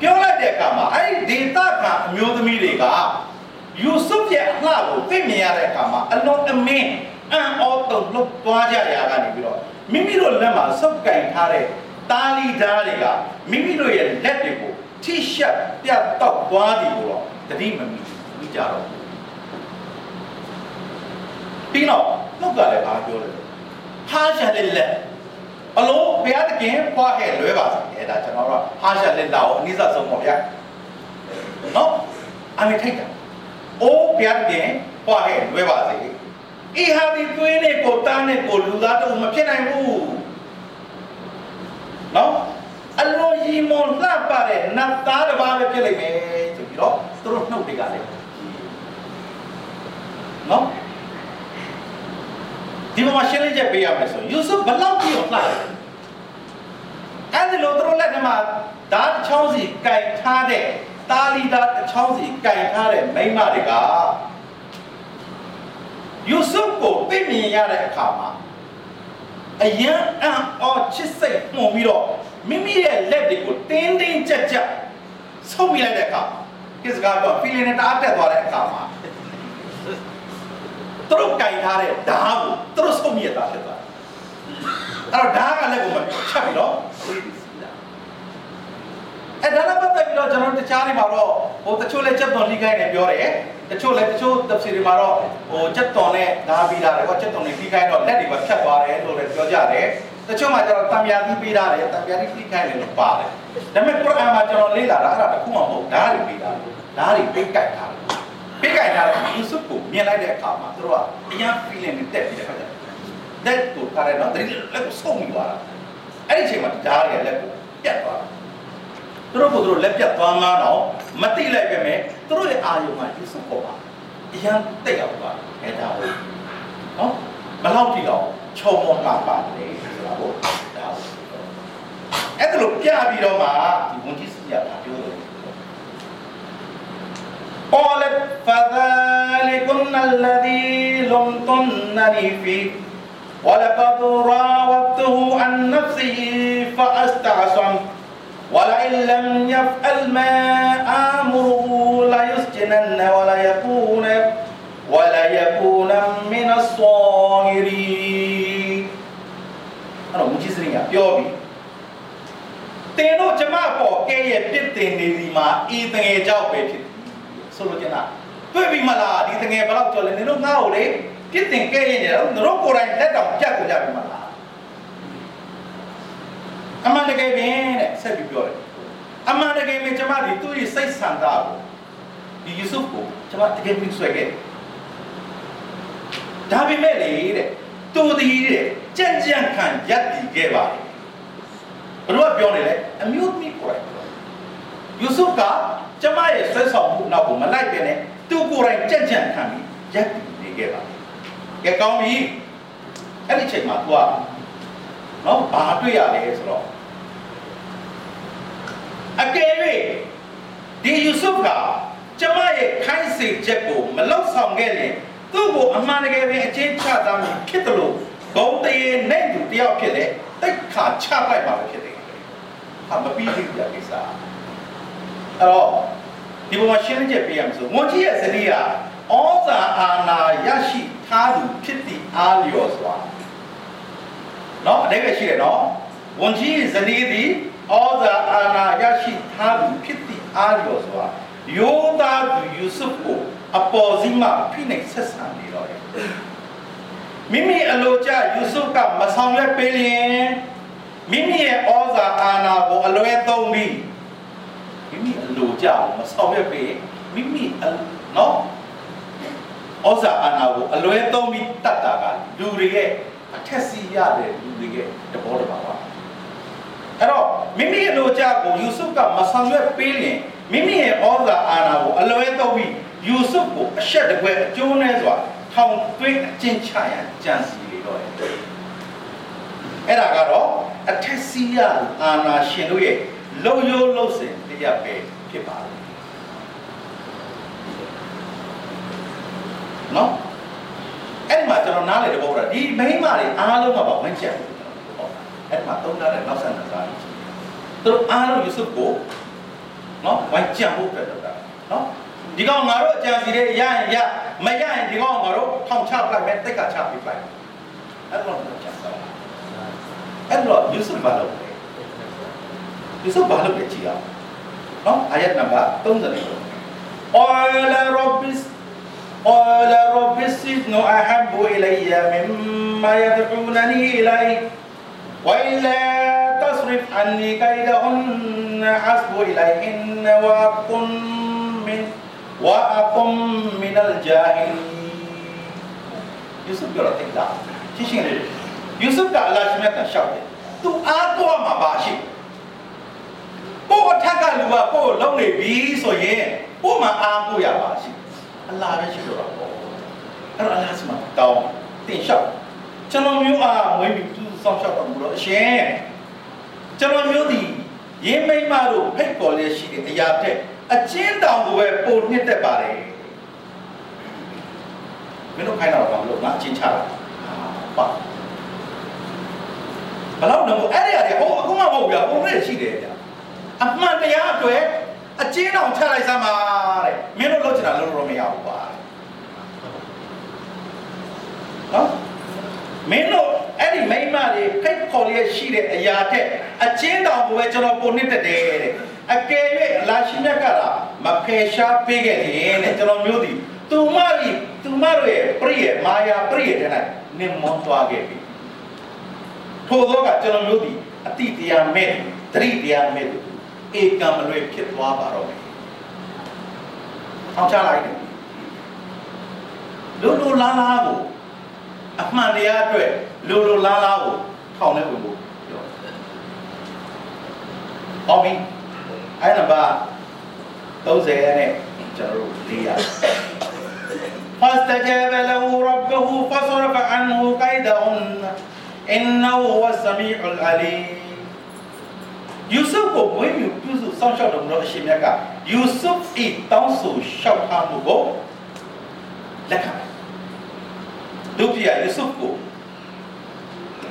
ပြောလိုက်တဲ့အခါမှာအဲ့ဒီဒေတာကအမျိုးသမီးတွေကယူဆုရဲ့အလှကိုသိမြင်ရတဲ့အခါမှာအလုံးအမင်း အံ့ဩတုန်လှုပ်သွားကြရာကနေပြီးတော့မိမိတို့လက်မှာစုပ်ကင်ထားတဲ့တာလီဓာတ်တွေကမိမိတို့ရဲ့လက်တွေကိုထိရှက်ပြတ်တောက်သွားသည်ကိုတော့တတိမမီမိကြတော့ပြီးတော့နှုတ်ကလည်းဘာပြောလဲဟာရှာတဲ့လက်အလုံးဘုရားသခင်ဖွားခဲ့လွဲပါစေအဲဒါကျွန်တော်တို့ဟာရှာလက်လာကိုအနည်းဆုံးပေါ့ဗျာနော်အမေထိုက်တာအိုးဘုရားသခင်ဖွားခဲ့လွဲပါစေ အေဟာဒီသွေးနဲ့ကိုတန်းနဲ့ကိုလူသားတို့မဖြစ်နိုင်ဘူးနော်အလိုရီမွန်လှပတဲ့နတ်သားတစ်ပါးပဲဖြစ်လိမ့်မယ်ဆိုပြီးတော့သူတို့နှုတ်တွေကလည်းနော်ဒီမှာရှင်းလင်းချက်ပေးရမယ်ဆိုယူဆုဘလောက်ကြည့်အောင်လှတယ်အဲ့ဒီလိုသူတို့လက်ထဲမှာဓာတ်ချောင်းစီကြိုင်ထားတဲ့တာလီဓာတ်ချောင်းစီကြိုင်ထားတဲ့မိမတွေက ယူဆုကိုသိမြင်ရတဲ့အခါမှာအယံအံ့အော်ချစ်စိတ်မှုန်ပြီးတော့မိမိရဲ့လက်တွေကိုတင်းတင်းကြပ်ကြပ်ဆုံးမိလိုက်တဲ့အခါကိစ္စကတော့ feeling နဲ့တအားတက်သွားတဲ့အခါမှာသူတို့ကြိုင်ထားတဲ့ဓာတ်ကိုသူတို့ဆုံးမိရတာဖြစ်သွားတယ်အဲ့တော့ဓာတ်ကလည်းကိုမချက်ပြီးတော့ အဲ့ဒါနဲ့ပတ်သက်ပြီးတော့ကျွန်တော်တခြားတွေမှာတော့ဟိုတချို့လည်းချက်တော်လိခိုင်းနေပြောတယ်တချို့လည်းတချို့တပ်စီတွေမှာတော့ဟိုချက်တော်နဲ့ဓာပြီးလာတယ်ဟောချက်တော်နဲ့လိခိုင်းတော့လက်တွေပဲဖြတ်သွားတယ်လို့လည်းပြောကြတယ်တချို့မှာကျတော့တံမြာသီးပေးတာတယ်တံမြာသီးလိခိုင်းတယ်လို့ပါတယ်ဒါပေမဲ့ကုရ်အာန်မှာကျွန်တော်လေ့လာတာအဲ့ဒါတခုမှမဟုတ်ဓာတ်တွေပေးတာဓာတ်တွေပေးကြိုက်တာပေးကြိုက်တာယူဆုကိုမြင်လိုက်တဲ့အခါမှာသူတို့ကအရင် feeling နဲ့တက်ပြီးတဲ့ခါကျလက်ကိုခါရဲတော့တတိလက်ကိုဆုံးမိသွားတာအဲ့ဒီအချိန်မှာဓာတ်တွေကလက်ကိုပြတ်သွားတာ သူတို့ကသူတို့လက်ပြတ်သွားမှတော့မသိလိုက်ပဲမဲ့သူတို့ရဲ့အာယုံမှာယူဆုပေါ်ပါအရင်တိတ်ရောက်သွားအဲ့ဒါကိုနော်ဘယ်လောက်ထိတော့ခြုံမောမှာပါတယ်ဆိုတာကိုဒါအဲ့ဒါလို့ပြပြီးတော့မှဒီဝန်ကြီးစီကပြောတယ် قالت فذلكن الذي لمتنني فيه ولقد راودته عن نفسه فاستعصم ولئن لم يفعل ما آمره ليسجنن ولا يكون ولا يكون من الصاغرين အဲ့တော့မကြီးစရင်ကပြောပြီးတင်တို့ကျမပေါ်ကဲရဲ့တစ်တင်နေဒီမှာဤတငယ်ကြောက်ပဲဖြစ်ဆိုလိုချင်တာတွေ့ပြီမလားဒီတငယ်ဘယ်တော့ကြော်လဲနင်တို့ငါ့ကိုလေတစ်တင်ကဲရင်နေတော့နင်တို့ကိုယ်တိုင်လက်တော်ပြတ်ကြကြပြီမလား အမှန်တကယ်ပင်တဲ့ဆက်ပြီးပြောတယ်အမှန်တကယ်ပင်ကျမဒီသူ့ရဲ့စိတ်ဆန္ဒကိုဒီယူဆုကိုကျမတကယ်ပြီးဆွဲခဲ့ဒါပေမဲ့လေတဲ့တူသည်တဲ့ကြံ့ကြံ့ခံရက်တည်ခဲ့ပါဘလို့ပြောနေလဲအမျိုးသမီးကိုယ်တိုင်ယူဆုကကျမရဲ့ဆွဲဆောင်မှုနောက်ကိုမလိုက်ပဲနဲ့သူကိုယ်တိုင်ကြံ့ကြံ့ခံပြီးရက်တည်နေခဲ့ပါကဲကောင်းပြီအဲ့ဒီချိန်မှာ तू က နော်ဘာတွေ့ရလဲဆိုတော့အကယ်၍ဒီယူဆုကကျမရဲ့ခိုင်းစေချက်ကိုမလောက်ဆောင်ခဲ့ရင်သူ့ကိုအမှန်တကယ်ပဲအချင်းချသားမှုဖြစ်တယ်လို့ဘုံတရေနဲ့သူတယောက်ဖြစ်တယ်တိတ်ခါချလိုက်ပါလို့ဖြစ်တယ်ဟာမပြီးသေးဘူးကိစ္စအဲ့တော့ဒီပေါ်မှာရှင်းလင်းချက်ပေးရမယ်ဆိုဝန်ကြီးရဲ့ဇနီးကဩဇာအာဏာရရှိထားသူဖြစ်သည့်အားလျော်စွာ နော်အတိတ်ကရှိတယ်နော်ဝန်ကြီးဇနီးသည်ဩဇာအာဏာရရှိထားသူဖြစ်သည့်အားလျော်စွာယောသားသူယူဆုကိုအပေါ်စီးမှဖိနှိပ်ဆက်ဆံနေတော့တယ်မိမိအလိုကျယူဆုကမဆောင်ရွက်ပေးရင်မိမိရဲ့ဩဇာအာဏာကိုအလွဲသုံးပြီးမိမိအလိုကျမဆောင်ရွက်ပေးမိမိနော်ဩဇာအာဏာကိုအလွဲသုံးပြီးတတ်တာကလူတွေရဲ့ အထက်စီရတဲ့လူတွေရဲ့တဘောတဘာဝအဲ့တော့မိမိအလိုကျကိုယူဆုကမဆောင်ရွက်ပေးရင်မိမိရဲ့ဩဇာအာဏာကိုအလွဲသုံးပြီးယူဆုကိုအရှက်တကွဲအကျိုးနဲ့စွာထောင်သွင်းအကျဉ်းချရန်ကြံစီလေတော့တယ်အဲ့ဒါကတော့အထက်စီးရအာနာရှင်တို့ရဲ့လုံယိုးလုံစင်တရားပဲဖြစ်ပါတယ်နော် အဲ့ဒီမှာကျွန်တော်နားလေတဲ့ဘောကဒီမိန်းမတွေအားလုံးကပါဝင်ကြတယ်ဟောအဲ့ဒီမှာသုံးထားတဲ့နောက်ဆက်နှစ်စားကြီးသူတို့အားလုံးယူဆုကိုနော်ဝင်ကြဖို့ပဲတော့တာနော်ဒီကောင်ငါတို့အကြံစီတွေရရင်ရမရရင်ဒီကောင်ငါတို့ထောင်ချပလိုက်မယ်တိတ်ကချပလိုက်အဲ့တော့ကျွန်တော်ကြံစားအဲ့တော့ယူဆုဘာလို့လဲယူဆုဘာလို့လဲကြည့်အောင်နော်အာယတ်နံပါတ်30 قال رب قال رب السجن أحب إلي مما يدعونني إليه وإلا تصرف عني كيدهن حسب إليهن وأكن من وأكن من الجاهلين يوسف قال لك لا شيء شيء يوسف قال الله شمعت الشعب تو أقوى ما باشي ကိုယ်အထက်ကလူကကိုယ်လုံးနေပြီဆိုရင်ကိုယ်မှအားကိုရပါရှိ အလားပဲရှိတော့တာပေါ့အဲ့တော့အလားစမတောင်းတင်လျှောက်ကျွန်တော်မျိုးအားမွေးပြီးသူစောင့်ရှောက်တော်မူတော့အရှင်ကျွန်တော်မျိုးဒီရင်းမိမတို့ဖိတ်ပေါ်လျက်ရှိတဲ့အရာတဲ့အချင်းတောင်ကိုပဲပိုနှစ်သက်ပါတယ်မင်းတို့ခိုင်းတော့ဘာလို့ငါအချင်းချတာပါဘယ်တော့တော့အဲ့ဒီအရာတွေဟိုအခုမှမဟုတ်ဘူးဗျာဟိုတည်းရှိတယ်ဗျာအမှန်တရားအတွက် အကျဉ်းအောင်ချလိုက်စမ်းပါတဲ့မင်းတို့လုပ်ချင်တာလုပ်လို့မရဘူးပါနော်မင်းတို့အဲ့ဒီမိမတွေခိတ်ခေါ်လျက်ရှိတဲ့အရာတဲ့အကျဉ်းတောင်ကိုပဲကျွန်တော်ပုံနှစ်တက်တယ်တဲ့အကယ်၍အလာရှိမြတ်ကလာမဖယ်ရှားပေးခဲ့တယ်တဲ့ကျွန်တော်မျိုးဒီသူမကြီးသူမတို့ရဲ့ပြည့်ရဲ့မာယာပြည့်ရဲ့တဲ့၌နင်မွန်သွားခဲ့ပြီထို့သောကကျွန်တော်မျိုးဒီအတိတရားမဲ့တတိတရားမဲ့ ဧကံမလွေဖြစ်သွားပါတော့မယ်။ထောင်ချလိုက်တယ်။လူလူလားလားကိုအမှန်တရားအတွက်လူလူလားလားကိုထောင်နဲ့ဝင်ဖို့ပြော။ဟောပြီ။အဲ့နံပါတ်30နဲ့ကျွန်တော်တို့လေးရ فاستجاب له ربه فصرف عنه كيدهن إنه هو السميع العليم ယူဆုဖ်ကိုမွေးမြူပြုစုစောင့်ရှောက်တော်မူသောအရှင်မြတ်ကယူဆုဖ်ဤတောင်းဆိုလျှောက်ထားမှုကိုလက်ခံဒုတိယယူဆုဖ်ကို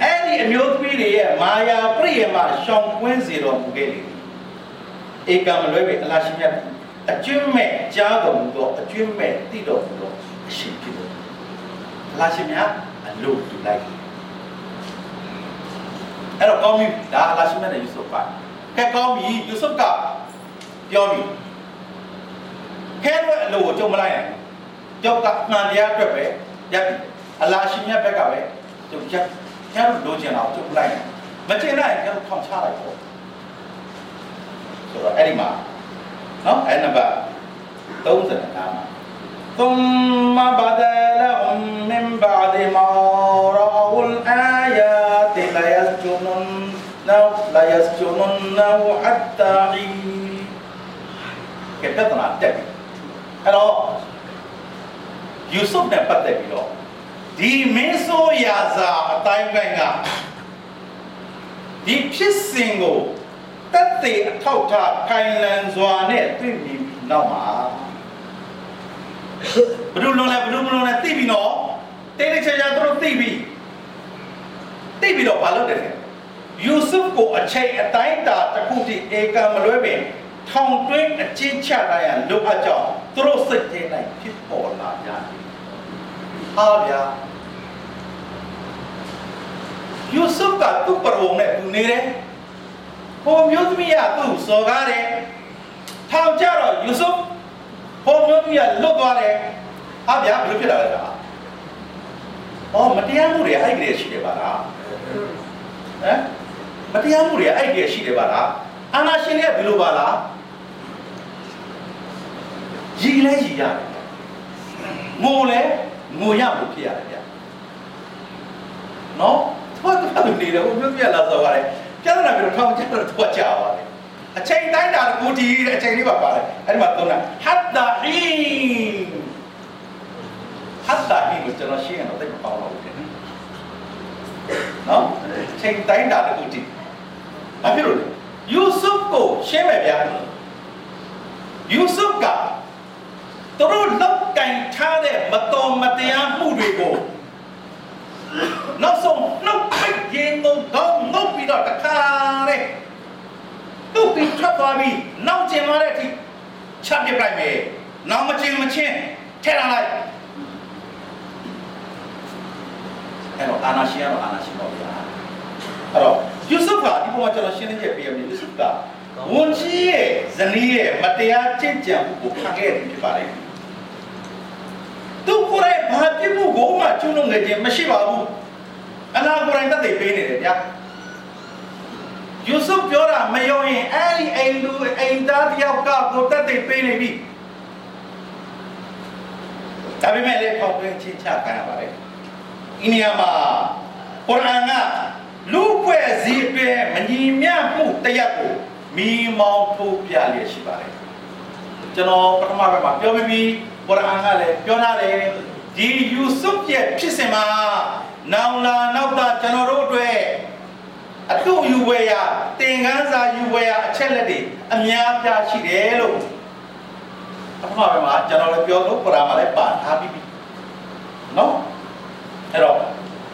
အဲ့ဒီအမျိုးသမီးတွေရဲ့မာယာပြည့်ရမှာရှောင်ကွင်းစေတော်မူခဲ့လေဧကံမလွဲပဲအလားရှင်မြတ်အကျွမ်းမဲ့ကြားတော်မူသောအကျွမ်းမဲ့သိတော်မူသောအရှင်ဖြစ်တော်အလားရှင်မြတ်အလို့တူလိုက်အဲ့တော့ကောင်းပြီဒါအလားရှင်မြတ်နဲ့ယူဆုဖ် ပါကဲကောင်းပြီယူဆုဖ်ကပြောပြီခဲတော့အလိုကိုကြုံမလိုက်နိုင်ကြောက်ကမှန်တရားအတွက်ပဲရက်ပြီအလားရှိမြတ်ဘက်ကပဲကြုံရက်ခဲတော့လိုချင်တော့ကြုံမလိုက်နိုင်မချင်လိုက်ခဲတော့ထောင်ချလိုက်ပေါ့ဆိုတော့အဲ့ဒီမှာနော်အဲ့နံပါတ်35မှာ ثم بدا لهم من بعد ما رأوا الآيات ليسجنن لا يسجننه حتى حين ကဲပြဿနာတက်ပြီအဲ့တော့ယူဆုဖ်နဲ့ပတ်သက်ပြီးတော့ဒီမင်းဆိုးရာဇာအတိုင်းပိုင်းကဒီဖြစ်စဉ်ကိုတက်တဲ့အထောက်ထားခိုင်လန်စွာနဲ့တွေ့မြင်ပြီးနောက်မှာဘယ်လိုလုံးလဲဘယ်လိုမလုံးလဲသိပြီနော်တိတ်တိတ်ချာချာသူတို့သိပြီသိပြီတော့ဘာလုပ်တယ်လဲ ယူဆုဖ်ကိုအချိန်အတိုင်းတာတစ်ခုတည်းဧကံမလွဲပင်ထောင်တွင်းအချင်းချတာရလိုအပ်ကြောင်းသူတို့စိတ်ထဲ၌ဖြစ်ပေါ်လာကြတယ်။အားဗျာယူဆုဖ်ကသူ့ပရုံနဲ့သူနေတယ်။ဟိုမျိုးသမီးကသူ့စော်ကားတယ်။ထောင်ကြတော့ယူဆုဖ်ဟိုမျိုးသမီးကလွတ်သွားတယ်။အားဗျာဘယ်လိုဖြစ်လာလဲကွာ။အော်မတရားမှုတွေအဲ့ဒီကလေးရှိတယ်ပါလား။ဟမ် မတရားမှုတွေအဲ့ဒီကလေးရှိတယ်ပါလား။အာနာရှင်တွေကဘယ်လိုပါလား။ရည်လဲရည်ရတယ်ငိုလဲငိုရဖို့ဖြစ်ရတယ်ဗျနော်သွားသွားနေတယ်ဟိုမျိုးပြလာဆိုပါတယ်ပြဿနာပြီးတော့ထောင်ချတော့သွားကြပါတယ်အချိန်တိုင်းတာကိုဒီအချိန်လေးပါပါတယ်အဲ့ဒီမှာသုံးတာဟတ်တာဟီဟတ်တာဟီကိုကျွန်တော်ရှင်းရတော့တိတ်မပေါတော့ဘူးတဲ့နော်အချချိန်တိုင်းတာတခုတည်း ဘာဖြစ်လို့လဲယူဆုကိုရှင်းမယ်ဗျာယူဆုကသူတို့လောက်ကင်ထားတဲ့မတော်မတရားမှုတွေကိုနောက်ဆုံးနှုတ်ပိတ်ရင်ကိုကောင်းငုတ်ပြီးတော့တခါလေသူ့ပြီးထွက်သွားပြီးနောက်ကျင်သွားတဲ့အထိချပစ်လိုက်မယ်နောက်မကျင်မချင်းထဲလာလိုက်အဲ့တော့အာနာရှင်ကတော့အာနာရှင်တော့ဗျာအဲ့တော့ ယူဆုကဒီပေါ်မှာကျွန်တော်ရှင်းလင်းချက်ပေးရမယ်ယူဆုကဝန်ကြီးရဲ့ဇနီးရဲ့မတရားကြင်ကြံမှုကိုခံခဲ့ရဖြစ်ပါတယ်သူကိုယ်ရဲ့ဘာပြစ်မှုကိုမှကျွလွန်နေခြင်းမရှိပါဘူးအနာကိုယ်တိုင်တတ်သိပေးနေတယ်ဗျာယူဆုပြောတာမယုံရင်အဲ့ဒီအိမ်လူအိမ်သားတယောက်ကကိုတတ်သိပေးနေပြီဒါပေမဲ့လည်းပေါက်တွင်းချင်းချခံရပါတယ်အိန္ဒိယမှာကုရ်အာန်က လူဖွဲ့စည်းအတွင်းမညီမျှမှုတရားကိုမိမောင်းထုတ်ပြလျက်ရှိပါတယ်ကျွန်တော်ပထမဘက်မှာပြောပြီးပြီကုရ်အာန်ကလည်းပြောထားတယ်ဒီယူဆုရဲ့ဖြစ်စဉ်မှာနောင်လာနောက်တာကျွန်တော်တို့အတွက်အတူယူဝဲရသင်ခန်းစာယူဝဲရအချက်လက်တွေအများပြားရှိတယ်လို့ပထမဘက်မှာကျွန်တော်လည်းပြောလို့ကုရ်အာန်မှာလည်းပါထားပြီးပြီနော်အဲ့တော့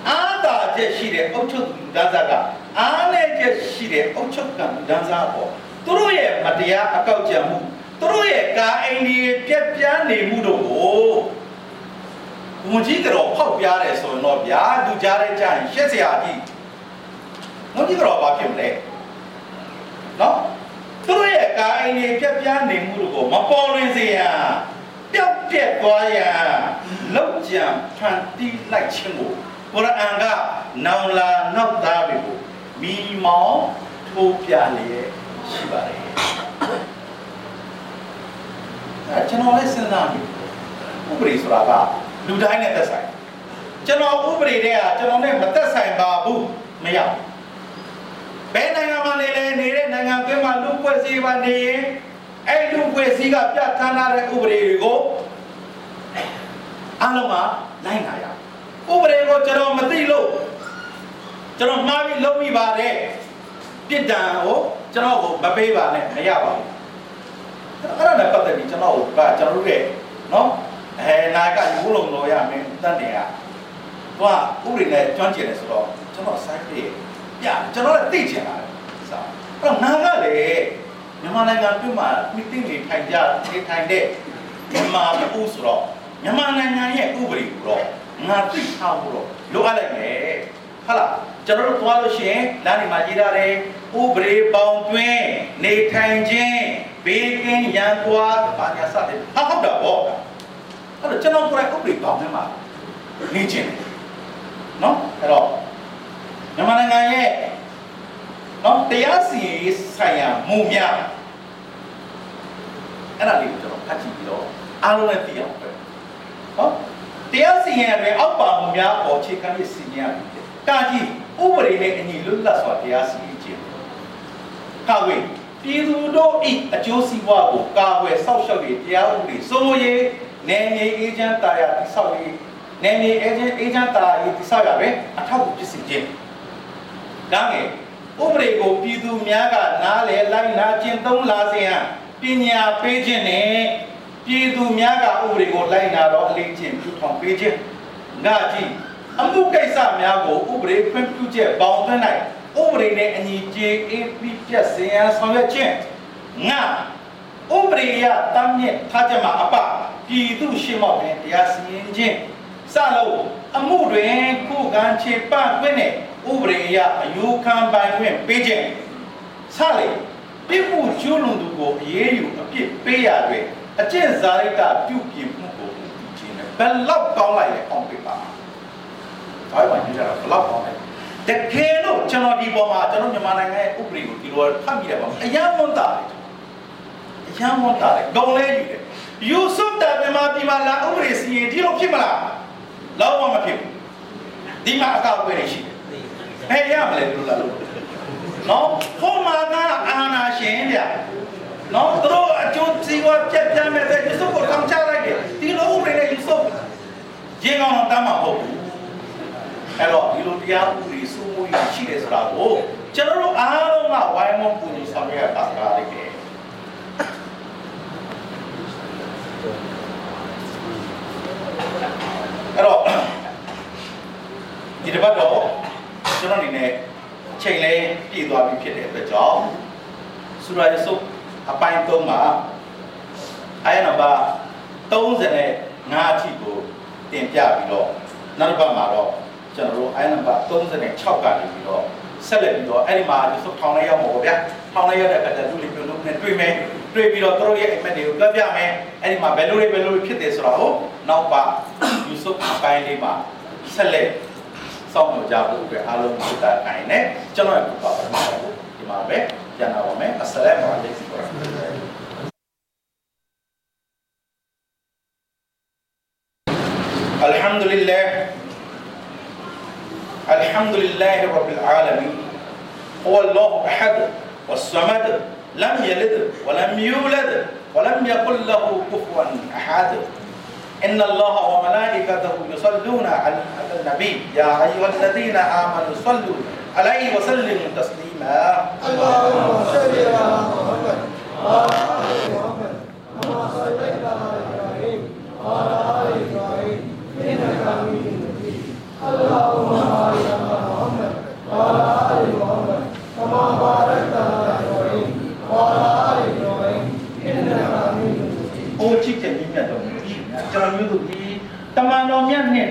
အားသာချက်ရှိတဲ့အုတ်ချုပ်လူဒန်းစားကအားနဲ့ချက်ရှိတဲ့အုတ်ချုပ်ကံလူဒန်းစားပေါ့သူတို့ရဲ့မတရားအကောက်ကြံမှုသူတို့ရဲ့ကာအိမ်ကြီးပြက်ပြားနေမှုတို့ကိုဝန်ကြီးကတော့ဖောက်ပြားတယ်ဆိုရင်တော့ဗျာသူကြားတဲ့ကြရင်ရှက်စရာကြီးဝန်ကြီးကတော့ဘာဖြစ်မလဲနော်သူတို့ရဲ့ကာအိမ်ကြီးပြက်ပြားနေမှုတို့ကိုမပေါ်လွင်စေရန်ပျောက်ပြက်သွားရန်လောက်ကြံဖန်တီးလိုက်ခြင်းကို ကုရ်အာန်ကနောင်လာနောက်သားတွေကိုမိမောင်းထိုးပြလျက်ရှိပါတယ်အဲကျွန်တော်လည်းစဉ်းစားမိဥပဒေဆိုတာကလူတိုင်းနဲ့သက်ဆိုင်ကျွန်တော်ဥပဒေတွေကကျွန်တော်နဲ့မသက်ဆိုင်ပါဘူးမရဘူးဘယ်နိုင်ငံမှာနေလဲနေတဲ့နိုင်ငံတွင်းမှာလူပွဲစည်းပါနေရင်အဲ့လူပွဲစည်းကပြဋ္ဌာန်းထားတဲ့ဥပဒေတွေကိုအားလုံးကလိုက်နာရ ဥပဒေကိုကျွန်တော်မသိလို့ကျွန်တော်မှားပြီးလုံးမိပါတယ်ပြစ်ဒဏ်ကိုကျွန်တော်ကိုမပေးပါနဲ့မရပါဘူးအဲ့ဒါနဲ့ပတ်သက်ပြီးကျွန်တော်ကကျွန်တော်တို့ရဲ့နော်အဲနာကယူလုံးလို့ရမယ်တန်တယ်ကသူကဥပဒေနဲ့ကျွမ်းကျင်တယ်ဆိုတော့ကျွန်တော်စိုင်းပြပြကျွန်တော်လည်းသိချင်တာစာအဲ့တော့နာကလည်းမြန်မာနိုင်ငံပြုမှာမီတင်းတွေထိုင်ကြနေထိုင်တဲ့မြန်မာပြည်ဆိုတော့မြန်မာနိုင်ငံရဲ့ဥပဒေကိုတော့ ငါသိထားဖို့တော့လိုအပ်လိုက်မယ်ဟုတ်လားကျွန်တော်တို့သွားလို့ရှိရင်လမ်းတွေမှာရေးထားတယ်ဥပဒေပေါင်းတွင်းနေထိုင်ခြင်းဘေးကင်းရန်ကွာဘာညာစတဲ့ဟာဟုတ်တာပေါ့အဲ့တော့ကျွန်တော်ကိုယ်တိုင်ဥပဒေပေါင်းထဲမှာနေခြင်းနော်အဲ့တော့မြန်မာနိုင်ငံရဲ့နော်တရားစီရင်ဆိုင်ရာမူများအဲ့ဒါလေးကိုကျွန်တော်ဖတ်ကြည့်ပြီးတော့အားလုံးလည်းသိအောင်ပဲနော်တ ရားစီရင်အတွင်အောက်ပါမှုများပေါ်ခြေခံပြီးစီရင်ရတယ်ကာကြီးဥပဒေနဲ့အညီလွတ်လပ်စွာတရားစီရင်ခြင်းကာဝေးပြည်သူတို့ဤအကျိုးစီးပွားကိုကာဝယ်စောင့်ရှောက်ရေးတရားဥပဒေစိုးမိုးရေးနယ်မြေအေဂျင့်တာယာတိဆောက်ရေးနယ်မြေအေဂျင့်အေဂျင့်တာယာတိဆောက်ရပဲအထောက်အကူဖြစ်စေခြင်းဒါငယ်ဥပဒေကိုပြည်သူများကနားလည်လိုက်နာကျင့်သုံးလာစေရန်ပညာပေးခြင်းနဲ့ ပြည်သူများကဥပဒေကိုလိုက်နာတော့အလေးချင်းပြုထောင်ပေးခြင်းငါကြည့်အမှုကိစ္စများကိုဥပဒေဖွင့်ပြချက်ပေါင်းသွင်း၌ဥပဒေနဲ့အညီကျေအေးပြီးပြတ်စေရန်ဆောင်ရွက်ခြင်းငါဥပဒေရတမ်းမြင့်ထားချက်မှာအပပြည်သူရှိမောက်တွင်တရားစီရင်ခြင်းစလို့အမှုတွင်ခုခံခြေပခွင့်နဲ့ဥပဒေရအယူခံပိုင်ခွင့်ပေးခြင်းစလေပြစ်မှုကျူးလွန်သူကိုအရေးယူအပြစ်ပေးရတွင် အကျင့်ဇာရိတပြုပြင်မှုကိုခြင်းနဲ့ဘယ်လောက်ကောင်းလိုက်လဲအောင်ပြပါဒါမှမဟုတ်ကြတော့ဘယ်လောက်ကောင်းလဲတကယ်လို့ကျွန်တော်ဒီပေါ်မှာကျွန်တော်မြန်မာနိုင်ငံရဲ့ဥပဒေကိုဒီလိုဖတ်မိတယ်ပေါ့အယံဝန်တာတယ်အယံဝန်တာတယ်ဂုံလဲယူတယ်ယူဆုပ်တာမြန်မာပြည်မှာလာဥပဒေစီရင်ဒီလိုဖြစ်မလားလောက်မမဖြစ်ဘူးဒီမှာအကောက်အွယ်ရှိတယ်ဘယ်ရမလဲဒီလိုလာလို့နော်ဟိုမှာကအာနာရှင်ဗျ နော်သူတို့အကျိုးစီးပွားပြတ်ပြတ်မဲ့တဲ့ယူဆုပ်ကိုထောင်ချလိုက်တယ်ဒီလိုဥပဒေနဲ့ယူဆုပ်ရင်ကောင်တော့တမ်းမှာမဟုတ်ဘူးအဲ့တော့ဒီလိုတရားဥပဒေစိုးမိုးရေးရှိတယ်ဆိုတာကိုကျွန်တော်တို့အားလုံးကဝိုင်းဝန်းပူဇော်ဆောင်ရတာကားလေးပဲအဲ့တော့ဒီတစ်ပတ်တော့ကျွန်တော်အနေနဲ့ချိန်လဲပြည့်သွားပြီဖြစ်တဲ့အတွက်ကြောင့်ဆူရာယဆု အပိုင်း3မှာအဲနံပါတ်35အထိကိုတင်ပြပြီးတော့နောက်တစ်ပတ်မှာတော့ကျွန်တော်တို့အဲနံပါတ်36ကနေပြီးတော့ဆက်လက်ပြီးတော့အဲ့ဒီမှာဒီဆုထောင်လေးရောက်မှာပေါ့ဗျာထောင်လေးရောက်တဲ့အခါကျသူလေးပြုံလုံးနဲ့တွေ့မယ်တွေ့ပြီးတော့သူတို့ရဲ့အိမ်မက်တွေကိုပြောပြမယ်အဲ့ဒီမှာဘယ်လိုတွေဘယ်လိုတွေဖြစ်တယ်ဆိုတာကိုနောက်ပါယူဆုအပိုင်းလေးမှာဆက်လက်စောင့်မျှော်ကြဖို့အတွက်အားလုံးကိုတာခိုင်းနေကျွန်တော်ရဲ့ပါပါမှာဒီမှာပဲ كان ومات السلام عليكم ورحمة الله. الحمد لله. الحمد لله رب العالمين. هو الله أحد والصمد لم يلد ولم يولد ولم يقل له كفوا أحد. إن الله وملائكته يصلون على النبي. يا أيها الذين آمنوا صلوا عليه وسلموا تسليما.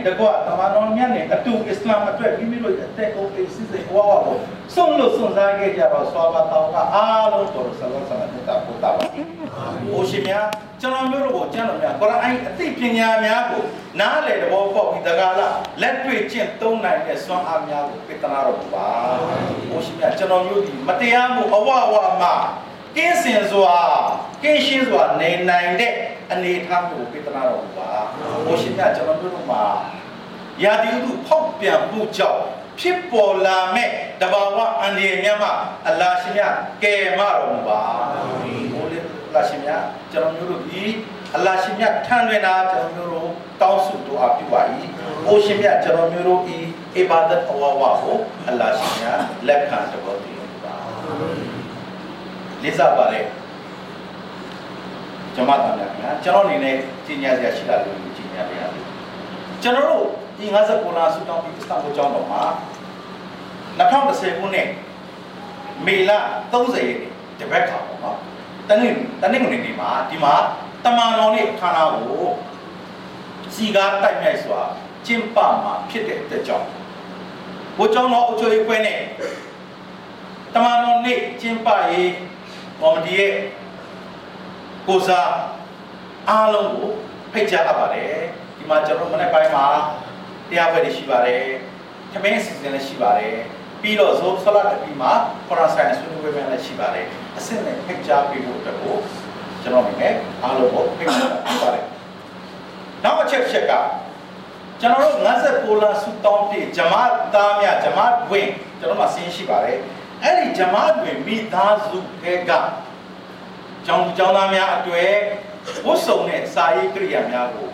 တကွာတမန်တော်မြတ်နဲ့အတူအစ္စလာမ်အတွက်မိမိတို့အသက်ကိုပြင်စစ်စစ်ဝါဝါဖို့ ကိုဆုံးလို့ဆုံးစားခဲ့ကြတော့ဆွာဘာတောင်းကအားလုံးတော်ဆလဆလမြတ်တာပို့တာပါ။အိုးရှင်များကျွန်တော်မျိုးတို့ကိုကျမ်းတော်များကုရ်အာန်အသိပညာများကိုနားလေတဘောပေါက်ပြီးတကားလားလက်တွေ့ကျင့်သုံးနိုင်တဲ့စွမ်းအားများကိုပြတနာတော်မူပါ။အိုးရှင်များကျွန်တော်မျိုးဒီမတရားမှုအဝဝမှာကင်းစင်စွာကင်းရှင်းစွာနေနိုင်တဲ့အနေအထားမျိုးကိုပြတနာတော်မူပါ။အိုးရှင်များကျွန်တော်တို့မှာရာသီဥတုဖောက်ပြန်မှုကြောင့် ဖြစ်ပေါ်လာမဲ့တဘာဝအန္တရာယ်များမှာအလ္လာရှင်များကယ်မတော်မူပါ။ဘိုးလေးအလ္လာရှင်များကျွန်တော်မျိုးတို့ဒီအလ္လာရှင်များထံတွင်တာကျွန်တော်မျိုးတို့တောင်းဆုတိုအားပြုပါ၏။အိုးရှင်များကျွန်တော်မျိုးတို့ဤအဘာဒတ်အဝဝကိုအလ္လာရှင်များလက်ခံတော်တည်ပါ။လေးစားပါလေ။ကျွန်မသားများခင်ဗျာကျွန်တော်အနေနဲ့ကြီးညာစရာရှိတာလို့ကြီးညာပြရစီကျွန်တော်တို့ ဒီ59လဆူတောင်းပြီးအစ္စတန်ဘူကျောင်းတော်မှာ2010ခုနှစ်မေလ30ရက်နေ့တပတ်ခါပေါ့နော်တနေ့တနေ့ကနေဒီမှာဒီမှာတမန်တော်နေ့ခန္ဓာကိုစီကားတိုက်မြိုက်စွာကျင့်ပမှာဖြစ်တဲ့အတွက်ကြောင့်ဘိုးကျောင်းတော်အုပ်ချုပ်ရေးပွဲနဲ့တမန်တော်နေ့ကျင့်ပရေးကော်မတီရဲ့ကိုစားအားလုံးကိုဖိတ်ကြားအပ်ပါတယ်ဒီမှာကျွန်တော်မနေ့ပိုင်းမှာ တရားပွဲတွေရှိပါတယ်ထမင်းအစီအစဉ်လည်းရှိပါတယ်ပြီးတော့ဇိုးဆလာတ်အပြီးမှာပရာဆိုင်ဆွေးနွေးပွဲလည်းရှိပါတယ်အစစ်နဲ့ဖိတ်ကြားပေးဖို့အတွက်ကိုကျွန်တော်မြင်တယ်အားလုံးကိုဖိတ်ကြားပေးပါတယ်နောက်အချက်ချက်ကကျွန်တော်တို့59လဆူတောင်းပြဂျမာတ်သားများဂျမာတ်ဝင်ကျွန်တော်မှဆင်းရှိပါတယ်အဲ့ဒီဂျမာတ်ဝင်မိသားစုတွေကကျောင်းကျောင်းသားများအတွေ့ဝတ်စုံနဲ့စာရေးကိရိယာများကို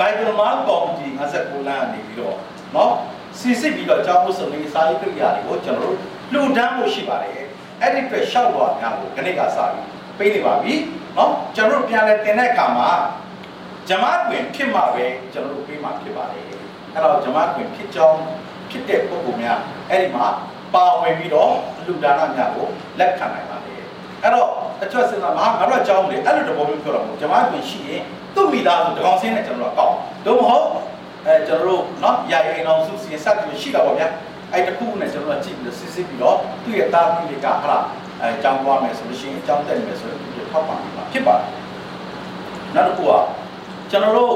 ဘိုင်ဘယ်မာကော်မတီ59လမ်းနေပြီးတော့เนาะစီစစ်ပြီးတော့ကျောင်းဝတ်စုံနဲ့စာရေးကိရိယာတွေကိုကျွန်တော်တို့လှူဒန်းဖို့ရှိပါတယ်အဲ့ဒီအတွက်ရှောက်တော်များကိုခဏကစာပြီးပေးနေပါပြီเนาะကျွန်တော်တို့ပြန်လဲတင်တဲ့အခါမှာဂျမားတွင်ဖြစ်မှာပဲကျွန်တော်တို့ပေးမှာဖြစ်ပါတယ်အဲ့တော့ဂျမားတွင်ဖြစ်ကြောင်းဖြစ်တဲ့ပုဂ္ဂိုလ်များအဲ့ဒီမှာပါဝင်ပြီးတော့လှူဒါနများကိုလက်ခံနိုင်ပါတယ်အဲ့တော့အကျွတ်စင်တာမှာငါတို့အကြောင်းလေအဲ့လိုတဘောမျိုးပြောတာမဟုတ်ဂျမားတွင်ရှိရင် သူ့မိသားစုတကောင်ဆင်းနဲ့ကျွန်တော်တို့ကောက်တို့မဟုတ်အဲကျွန်တော်တို့နော်ရာရင်အောင်စုစီဆက်ပြီးရှိတာပေါ့ဗျာအဲ့တခုနဲ့ကျွန်တော်တို့ကြည့်ပြီးစစ်စစ်ပြီးတော့သူ့ရဲ့တာသမီတွေကဟာလားအဲကြောင်းသွားမယ်ဆိုလို့ရှိရင်အကြောင်းတက်မယ်ဆိုတော့ဒီထောက်ပါမှာဖြစ်ပါတယ်နောက်တစ်ခုကကျွန်တော်တို့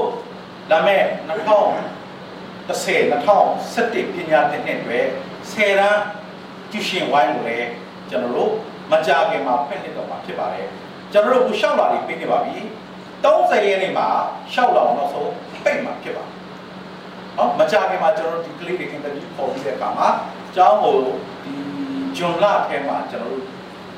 ဒါမဲ့2010 2017ပညာသင်နှစ်တွေ10တန်းကျူရှင်ဝိုင်းလို့လည်းကျွန်တော်တို့မကြခင်မှာဖွင့်လှစ်တော့မှာဖြစ်ပါတယ်ကျွန်တော်တို့ခုလျှောက်လာပြီးပြင်နေပါပြီ 30ရက်နေ့မှာရှောက်လောက်တော့ဆိုပိတ်မှာဖြစ်ပါတယ်။နော်မကြခင်မှာကျွန်တော်တို့ဒီကလေးတွေအင်တာဗျူးခေါ်ပြီးတဲ့အခါမှာကျောင်းကိုဒီဂျွန်လထဲမှာကျွန်တော်တို့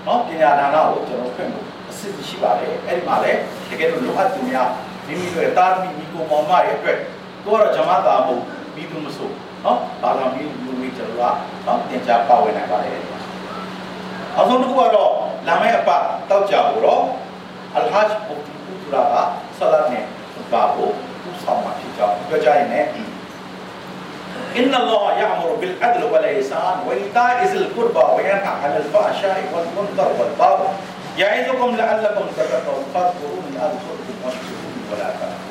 နော်ပညာဒါနကိုကျွန်တော်ဖွင့်ဖို့အစစ်ရှိပါတယ်။အဲ့ဒီမှာလည်းတကယ်လို့လိုအပ်သူများမိမိတို့ရဲ့တာသမီမိကိုမောင်မရဲ့အတွက်ကိုကတော့ဂျမတ်သားမဟုတ်မိသူမဆိုနော်ဘာသာမီးလူမီကျွန်တော်ကနော်သင်ကြားပါဝင်နိုင်ပါတယ်။နောက်ဆုံးတစ်ခုကတော့လာမယ့်အပတ်တောက်ကြဖို့တော့အလ်ဟာဂျ်ဘုတ် 우라가 살라네 바보 우사마키 자 여자이네 إن الله يأمر بالعدل والإحسان وإيتاء ذي القربى وينهى عن الفحشاء والمنكر والبغي يعظكم لعلكم تذكرون فاذكروني أذكركم واشكروا لي ولا تكفرون